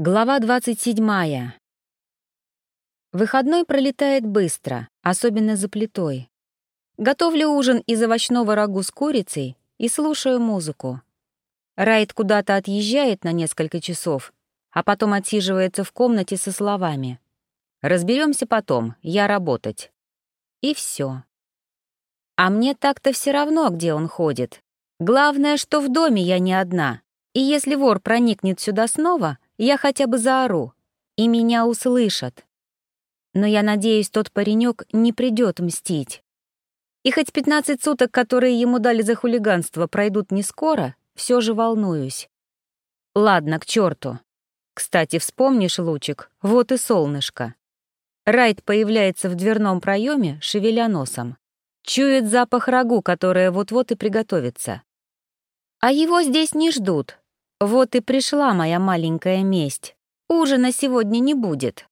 Глава 27. Выходной пролетает быстро, особенно за плитой. Готовлю ужин из овощного рагу с курицей и слушаю музыку. Райт куда-то отъезжает на несколько часов, а потом отсиживается в комнате со словами. «Разберемся потом, я работать». И все. А мне так-то все равно, где он ходит. Главное, что в доме я не одна. И если вор проникнет сюда снова — я хотя бы заору, и меня услышат. Но я надеюсь, тот паренек не придет мстить. И хоть 15 суток, которые ему дали за хулиганство, пройдут не скоро, все же волнуюсь. Ладно, к черту. Кстати, вспомнишь, Лучик, вот и солнышко. Райт появляется в дверном проеме, шевеля носом. Чует запах рагу, которое вот-вот и приготовится. А его здесь не ждут, вот и пришла моя маленькая месть. Ужина сегодня не будет.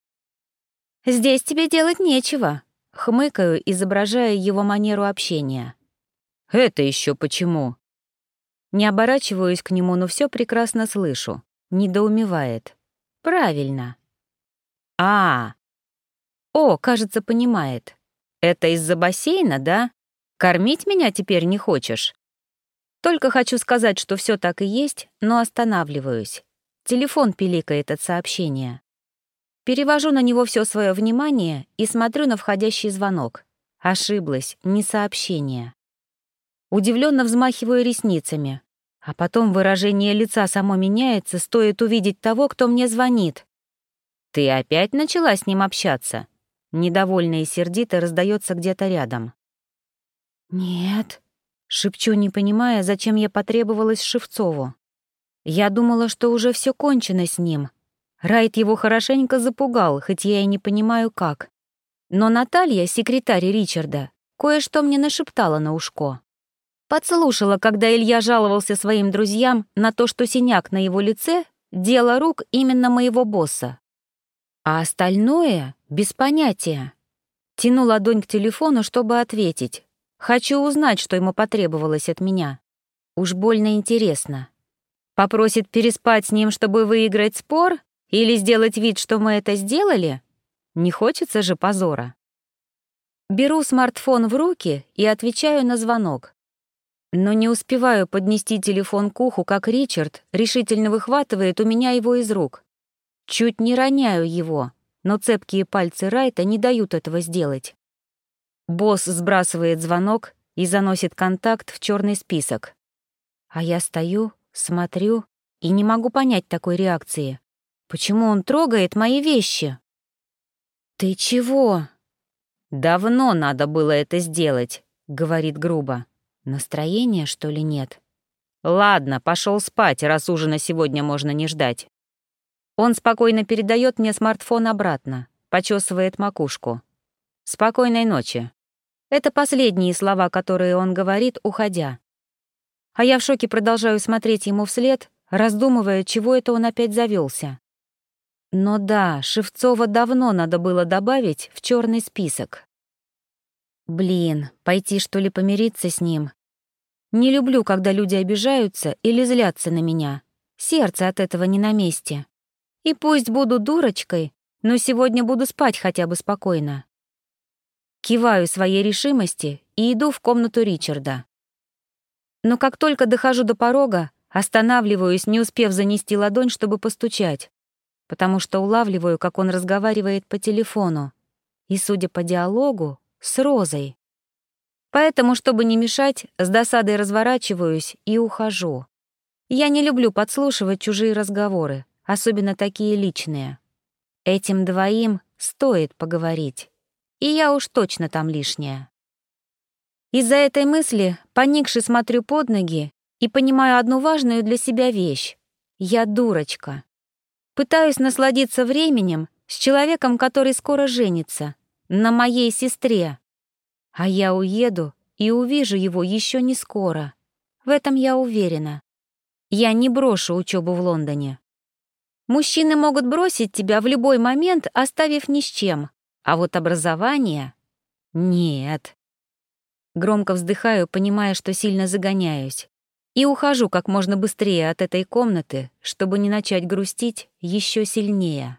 Здесь тебе делать нечего, хмыкаю, изображая его манеру общения. Это еще почему? Не оборачиваюсь к нему, но все прекрасно слышу. Недоумевает. Правильно. А, О, кажется, понимает. Это из-за бассейна, да? Кормить меня теперь не хочешь? Только хочу сказать, что все так и есть, но останавливаюсь. Телефон пиликает от сообщения. Перевожу на него все свое внимание и смотрю на входящий звонок. Ошиблась, не сообщение. Удивленно взмахиваю ресницами, а потом выражение лица само меняется, стоит увидеть того, кто мне звонит. «Ты опять начала с ним общаться?» Недовольно и сердито раздается где-то рядом. «Нет», Шепчу, не понимая, зачем я потребовалась Шевцову. Я думала, что уже все кончено с ним. Райт его хорошенько запугал, хоть я и не понимаю, как. Но Наталья, секретарь Ричарда, кое-что мне нашептала на ушко. Подслушала, когда Илья жаловался своим друзьям на то, что синяк на его лице — дело рук именно моего босса. А остальное — без понятия. Тяну ладонь к телефону, чтобы ответить, Хочу узнать, что ему потребовалось от меня. Уж больно интересно. Попросит переспать с ним, чтобы выиграть спор? Или сделать вид, что мы это сделали? Не хочется же позора. Беру смартфон в руки и отвечаю на звонок. Но не успеваю поднести телефон к уху, как Ричард решительно выхватывает у меня его из рук. Чуть не роняю его, но цепкие пальцы Райта не дают этого сделать. Босс сбрасывает звонок и заносит контакт в черный список. А я стою, смотрю и не могу понять такой реакции. Почему он трогает мои вещи? «Ты чего?» «Давно надо было это сделать», — говорит грубо. «Настроение, что ли, нет?» «Ладно, пошел спать, раз ужина сегодня можно не ждать». Он спокойно передает мне смартфон обратно, почесывает макушку. «Спокойной ночи». Это последние слова, которые он говорит, уходя. А я в шоке продолжаю смотреть ему вслед, раздумывая, чего это он опять завелся. Но да, Шевцова давно надо было добавить в черный список. Блин, пойти что ли помириться с ним? Не люблю, когда люди обижаются или злятся на меня. Сердце от этого не на месте. И пусть буду дурочкой, но сегодня буду спать хотя бы спокойно. Киваю своей решимости и иду в комнату Ричарда. Но как только дохожу до порога, останавливаюсь, не успев занести ладонь, чтобы постучать, потому что улавливаю, как он разговаривает по телефону, и, судя по диалогу, с Розой. Поэтому, чтобы не мешать, с досадой разворачиваюсь и ухожу. Я не люблю подслушивать чужие разговоры, особенно такие личные. Этим двоим стоит поговорить и я уж точно там лишняя. Из-за этой мысли, поникши, смотрю под ноги и понимаю одну важную для себя вещь. Я дурочка. Пытаюсь насладиться временем с человеком, который скоро женится, на моей сестре. А я уеду и увижу его еще не скоро. В этом я уверена. Я не брошу учебу в Лондоне. Мужчины могут бросить тебя в любой момент, оставив ни с чем. А вот образование — нет. Громко вздыхаю, понимая, что сильно загоняюсь. и ухожу как можно быстрее от этой комнаты, чтобы не начать грустить еще сильнее.